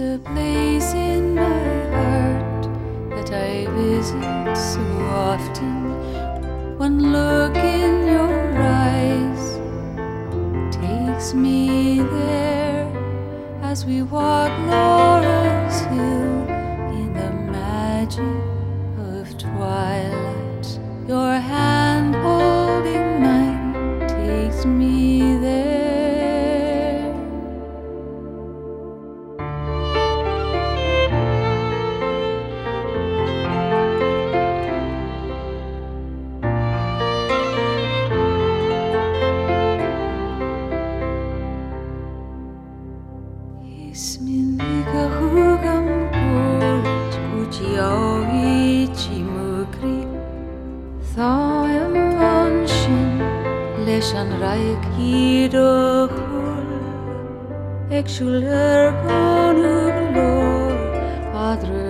A place in my heart that I visit so often. One look in your Leshan raik hidohul Ekshulur gonug lor Adruk dan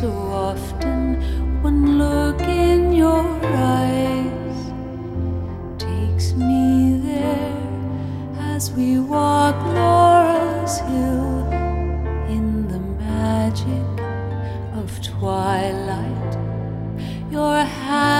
so often. One look in your eyes takes me there as we walk Laurel's Hill in the magic of twilight. Your hand